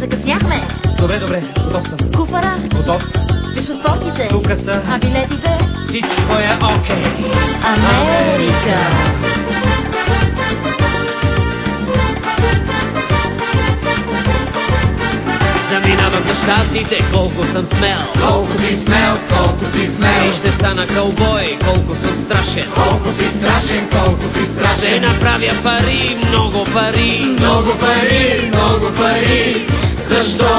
Закъсняхме. Добре, добре, готов съм. Куфара, Готов. виж паспортите. Тук са. А билетите? Всичко е окей. Америка. Заминавам за щастите, колко съм смел. Колко си смел, колко си смел. И ще стана кълбой, колко съм страшен. Колко си страшен, колко си Ще страшен. направя пари, много пари. Много пари, много пари. Защо?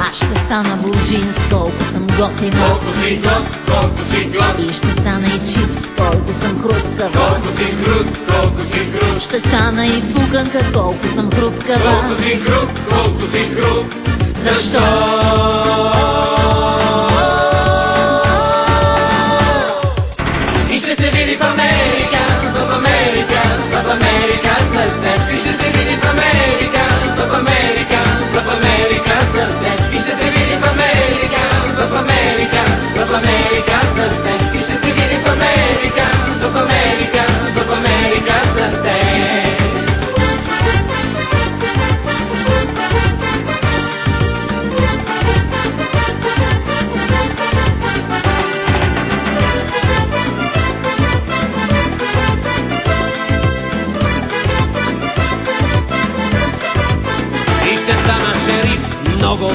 Аз ще стана булджин, колко съм готина. Колко си год, колко си год. И ще стана и чипс, колко съм хрусткава. Колко си хрут, колко си хрут. Ще стана и пуканка, колко съм хрупкава. Колко си хрут, колко си хрут. Защо? И ще се види в Америка, в Америка, в Америка с теб. И ще се види в Америка, в Америка, в Америка с теб. И ще се види в Америка, в Америка, в Америка с теб.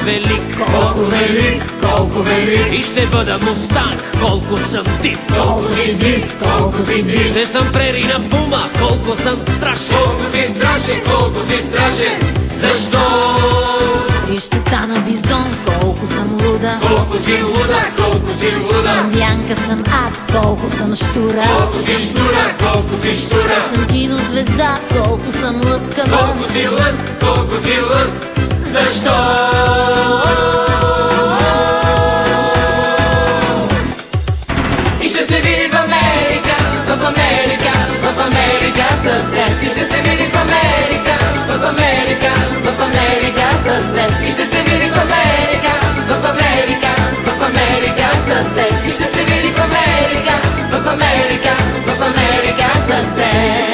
Велик. Колко велик, колко велик, И ще бъда мустанг, колко съм див. колко си див, колко си див. Ще съм прерина пума, колко съм страшен. Колко си страшен, колко си страшен. Защо? И ще стана бизон, колко съм луда. Колко си луда, колко си луда. Индианка съм аз, колко съм щура. Колко си штура, колко си штура. Съм кинозвезда, колко съм лъскава. Колко си лъд, колко си лъд. Защо? И ще се види в Америка, в Америка, в Америка с теб. И ще се види в Америка, в Америка, в Америка с теб. И ще се види в Америка, в Америка, в Америка с теб. И ще се види в Америка, в Америка, в Америка с теб.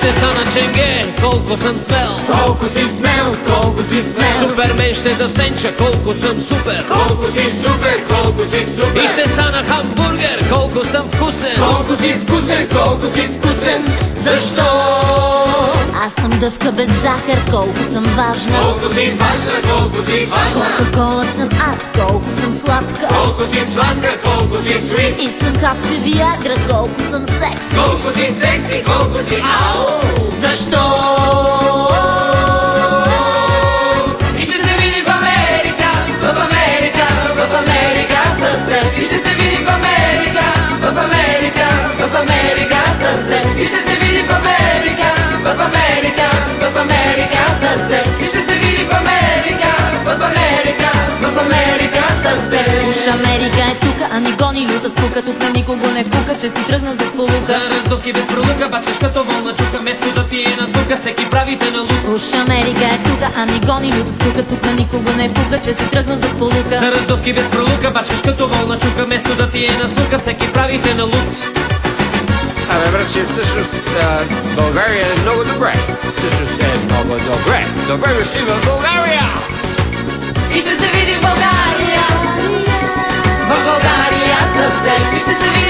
Ще стана ченге, колко съм смел. Колко си смел, колко си смел. Супермен ще засенча, колко съм супер. Колко си супер, колко си И супер. ще стана хамбургер, колко съм вкусен. Колко си вкусен, колко си вкусен. Защо? Аз съм дъска без захар, колко съм важна. Колко си важна, колко си важна. Кока-кола съм аз, колко съм сладка. Колко си сладка, колко си свит. И съм капче Виагра, колко съм секс. Колко си секси, колко си ау. Защо? И ще се види в Америка, в Америка, в Америка с теб. И ще се види в Америка, в Америка, в Америка с теб. И ще се види в Америка, в Америка, в Америка с теб. И ще се види в Америка, в Америка, в Америка с теб. Уж Америка е тука, а ни гони люта скука. Тук на никого не пука, че си тръгнал за сполука. За раздувки без пролука, бачиш като волна чука, вместо да ти е на сука, всеки правите на лук. Уж Америка е тука, а ни гони люта скука. Тук на никого не пука, че си тръгнал за За сполука. раздувки без пролука, бачиш като волна чука, вместо да ти е на всеки правите на лук. Абе, брат, че всъщност а, България е много добре. Всъщност е много добре. Добре дошли в България! И ще се види в България, в България с теб. И ще се види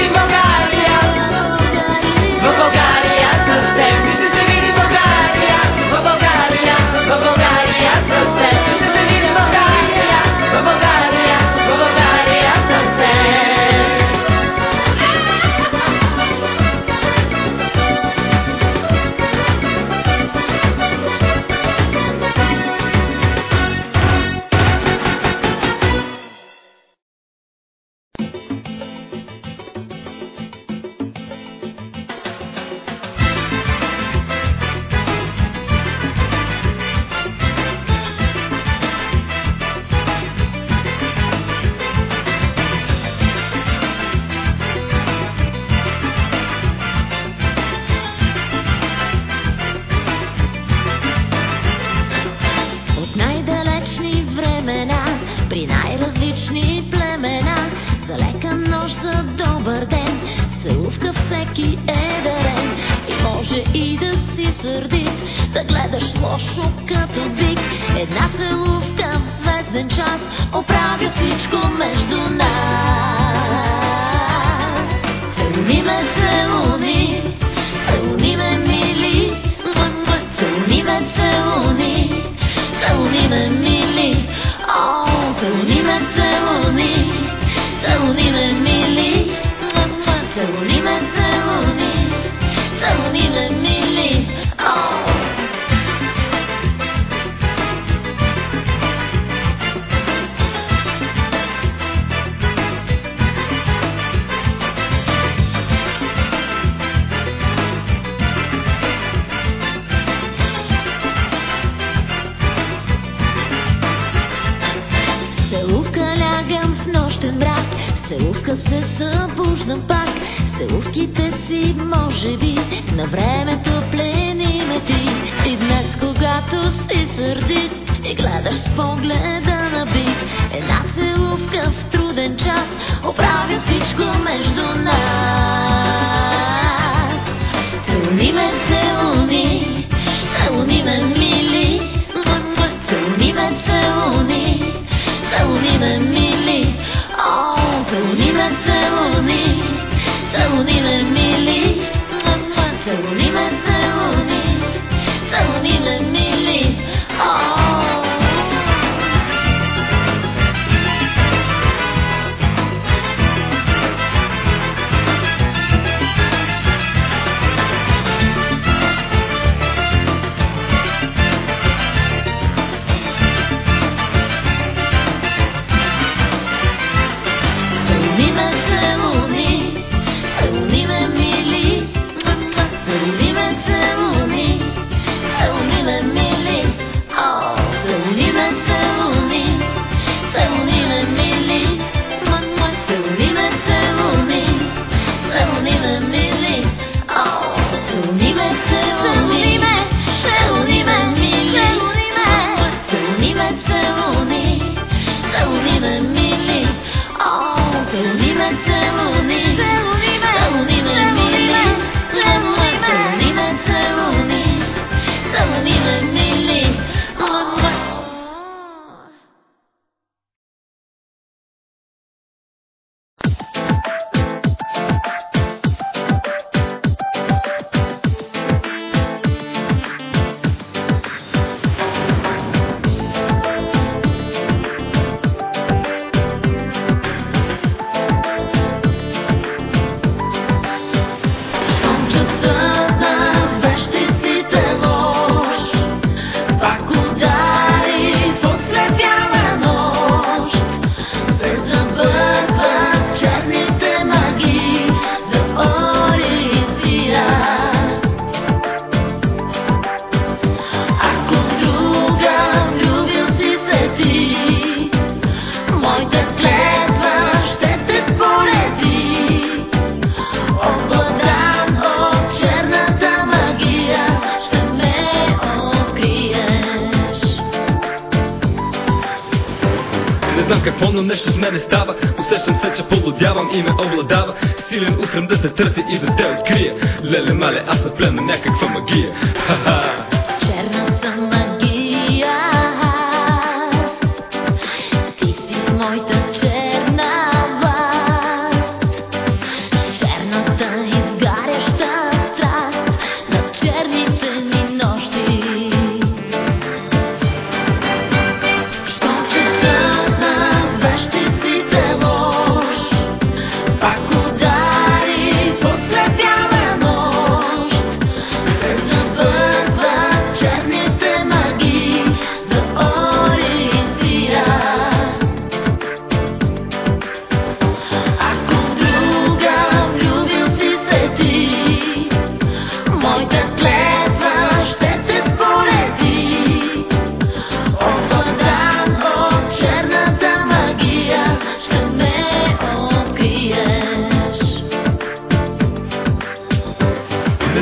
не става. Усещам се, че подлодявам и ме овладава. Силен устрем да се търси и за теб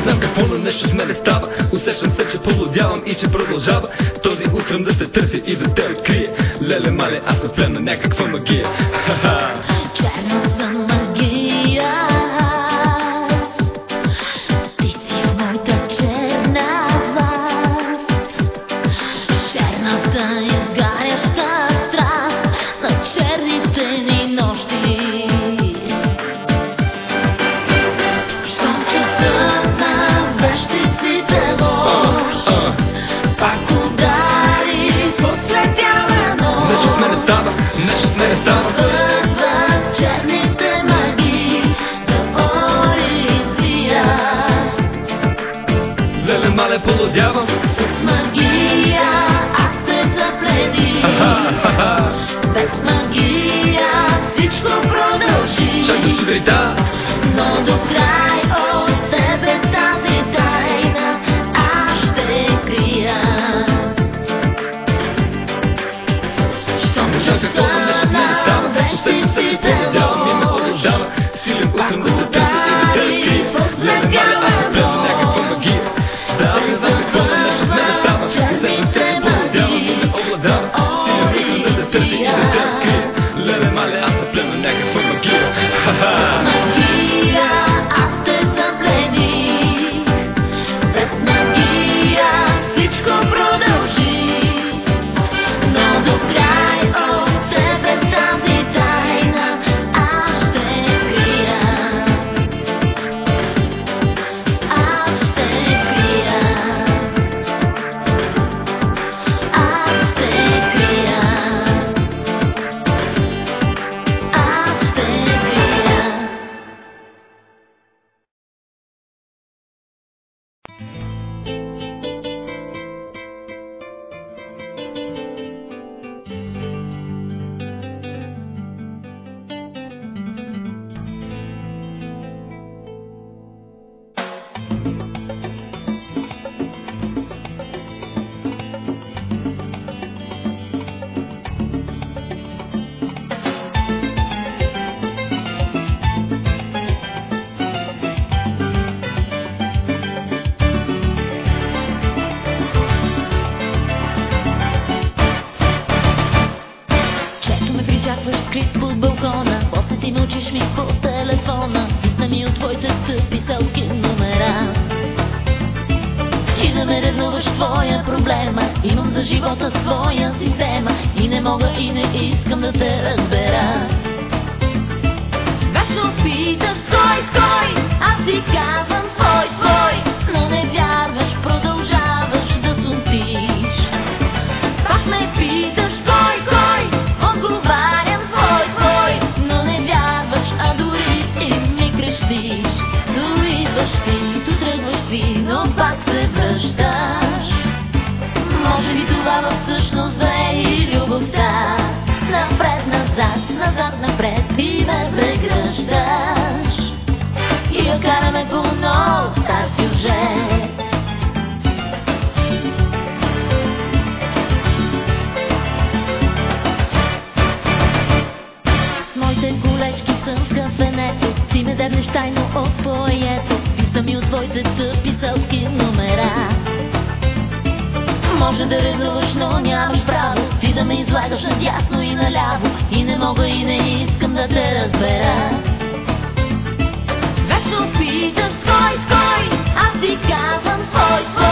Не знам какво на нещо с мене става. Усещам се, че полудявам и че продължава. Този ухръм да се търси и да те открие. Леле мале, аз съм плен на някаква магия. Ха-ха. имаш твоя проблема, имам за живота своя система и не мога и не искам да те разбера. Вечно питаш стой, кой, аз ти казвам тайно от поето, писам и от твоите писалски номера. Може да редуваш, но нямаш право, ти да ме излагаш надясно и наляво, и не мога и не искам да те разбера. Вечно питаш кой, кой, аз ти казвам свой, свой.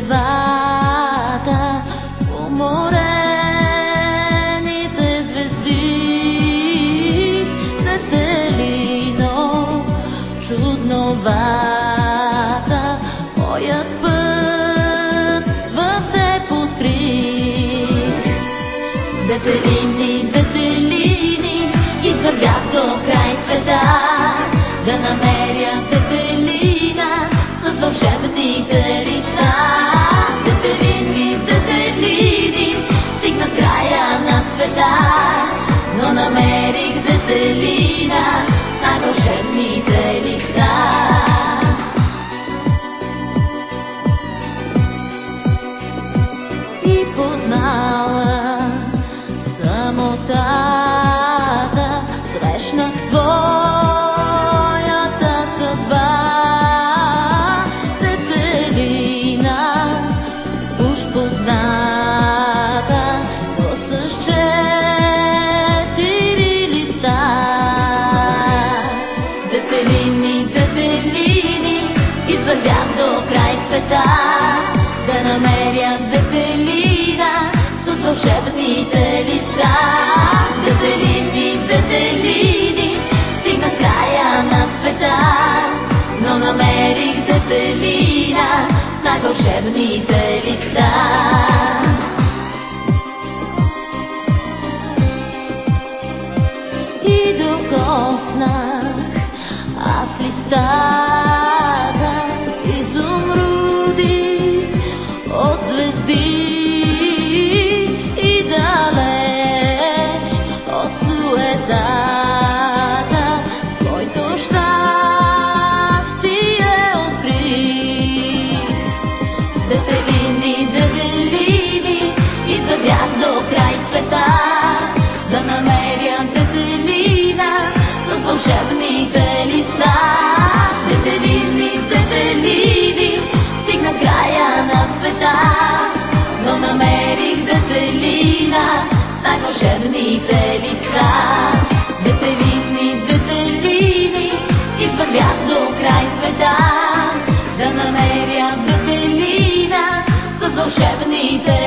se. me. need baby.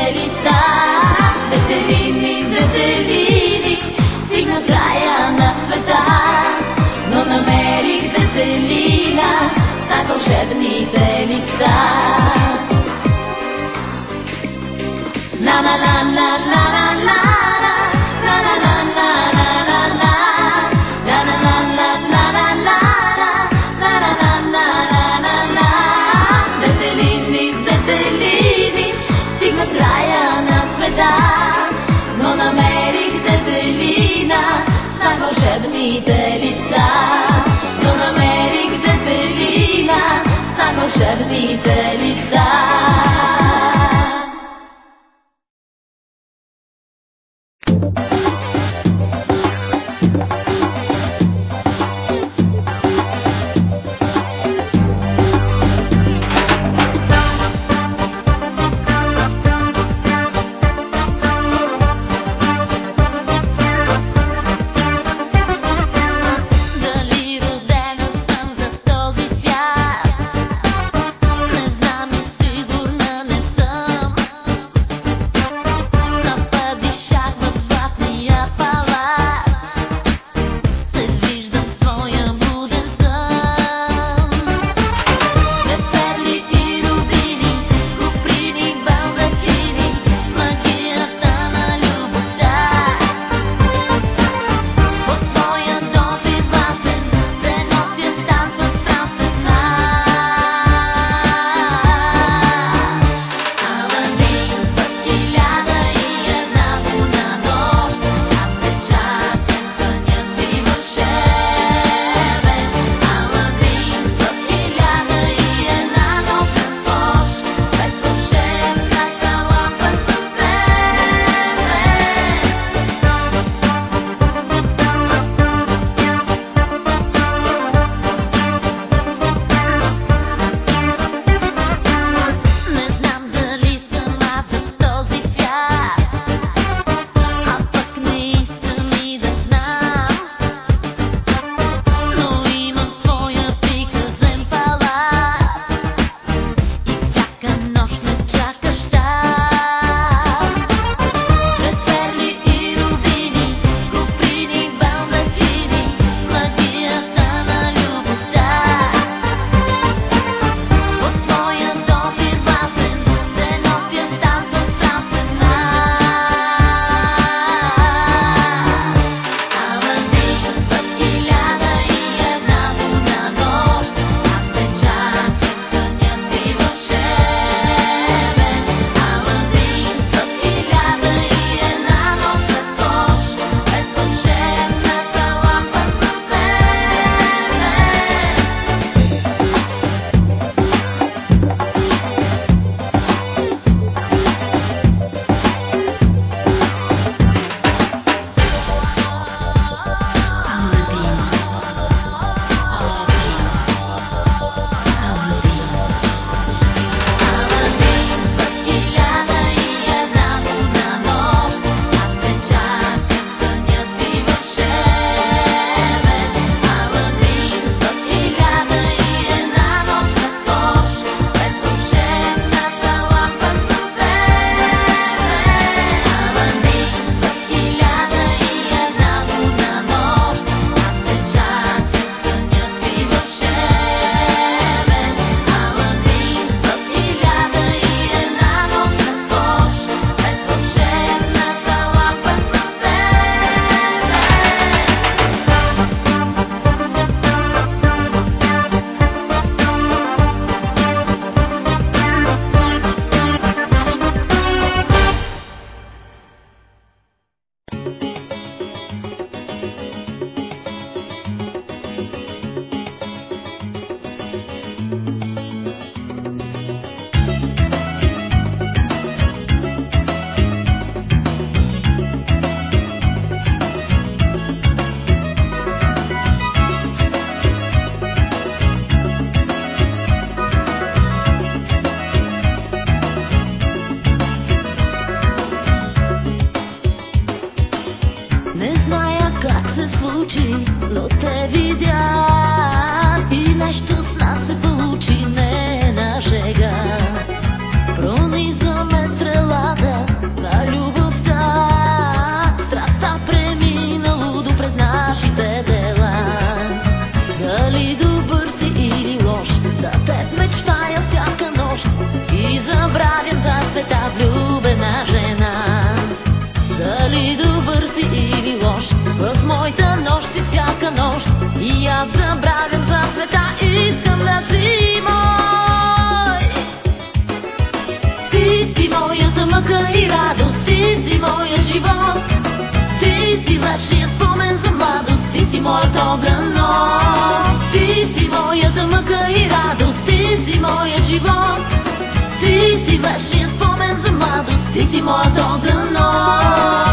Младост, ти си моят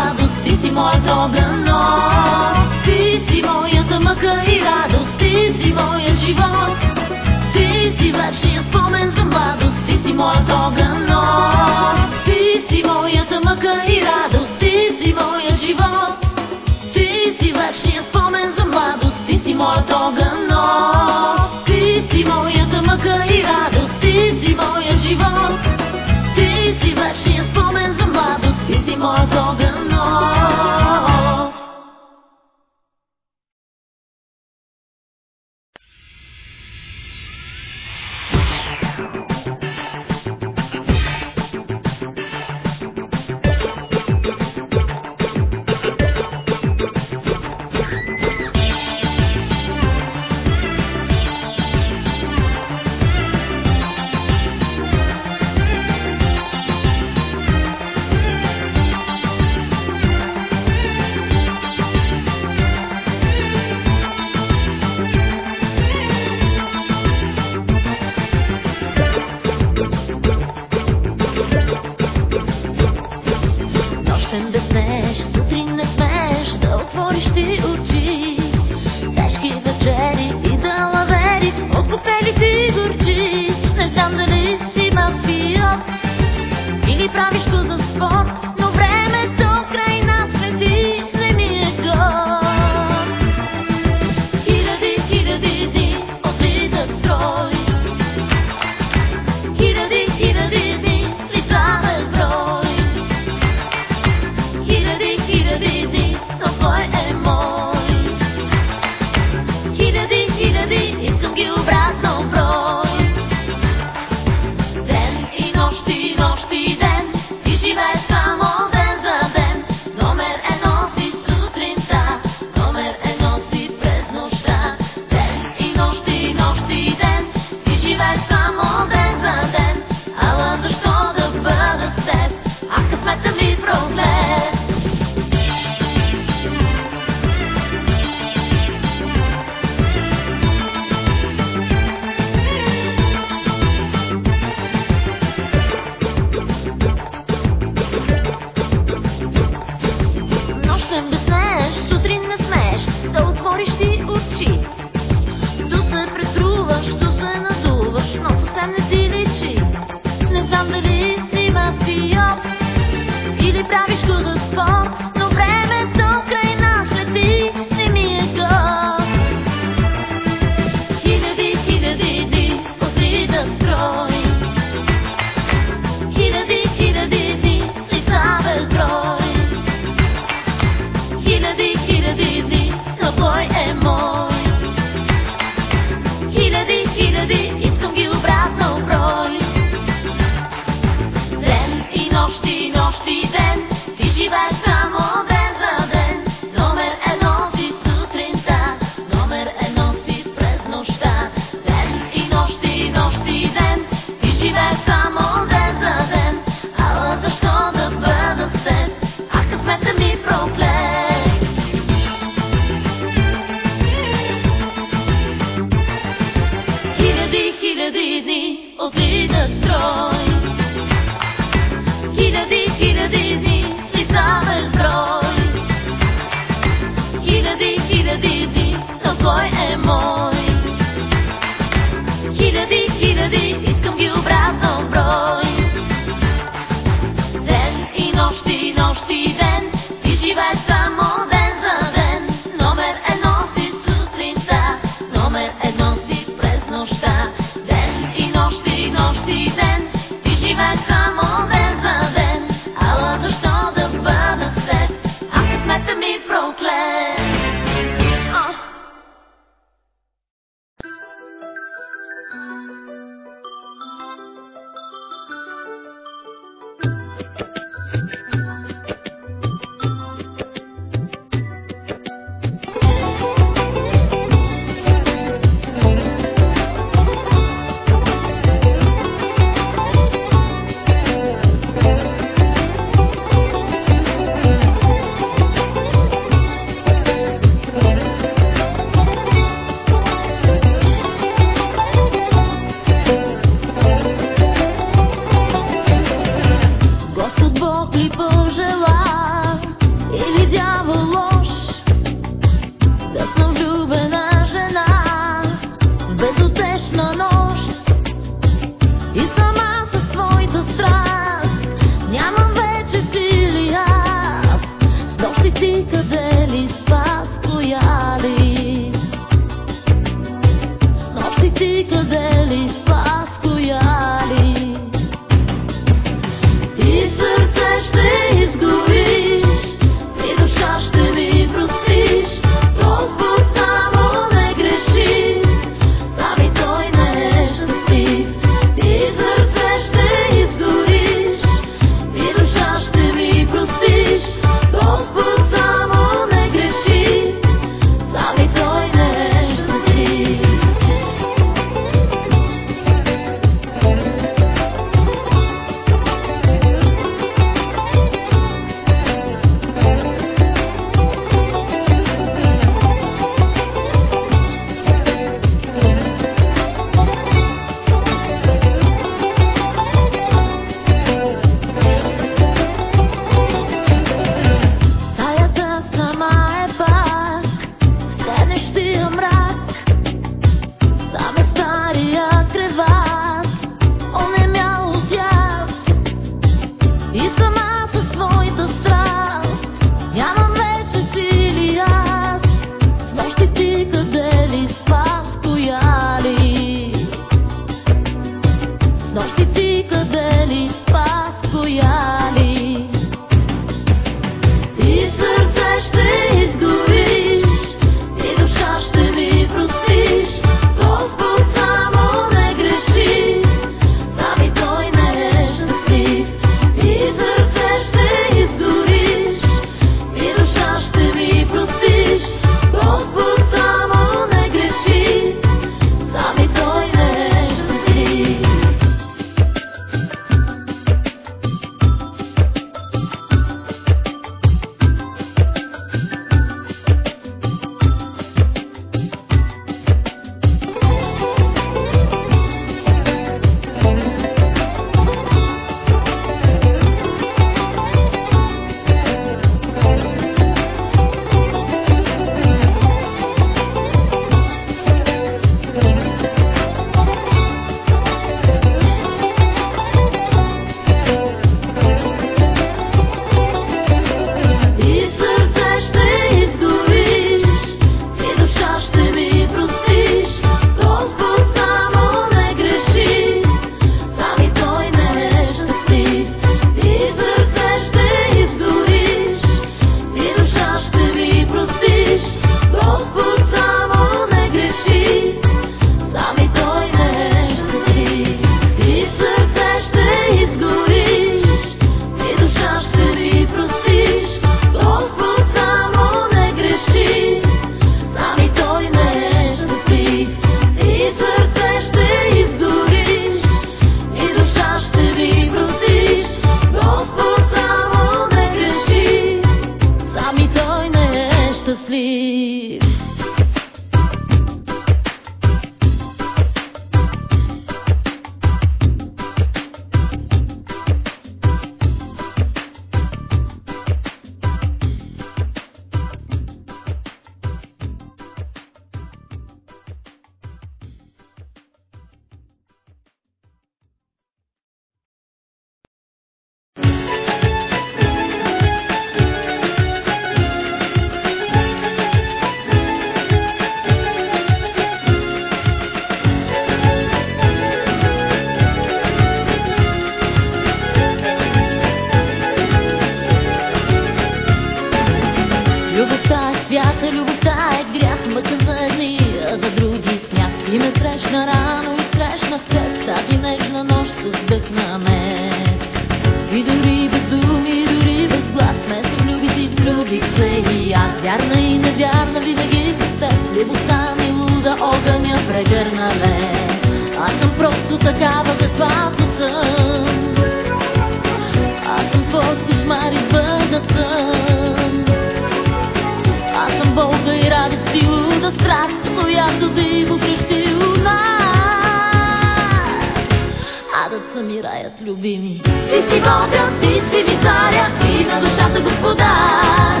Адът съм и раят, любими. Ти си Бога, ти си ми царя И на душата господар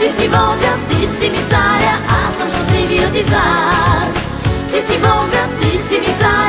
Ти си Бога, ти си ми царя Аз съм щастливият ти цар. Ти си Бога, ти си ми царя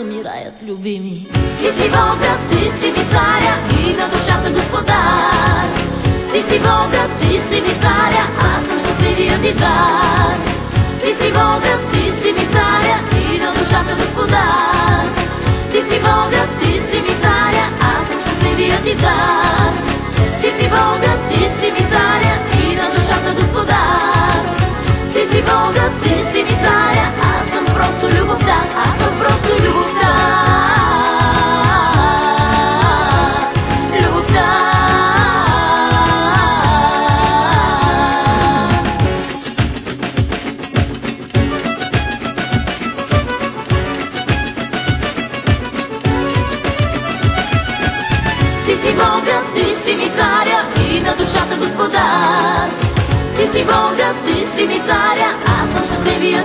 Адът съм и раят, любими. Ти си Бога, ти си ми царя и на душата господар. Ти си Бога, ти си ми царя, аз съм щастливият ти цар. Ти си Бога, ти си ми царя и на душата господар. Ти си Бога, ти си ми царя, аз съм щастливият ти цар. Ти си Бога, ти си ми царя и на душата господар. Ти си Бога, ти си ми царя, аз съм просто любовта,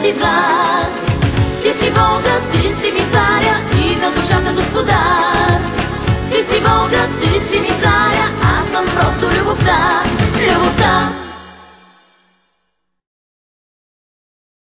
дизар. Ти си Бога, ти си ми царя и на душата господар. Ти си Бога, ти си ми царя, аз съм просто любовта.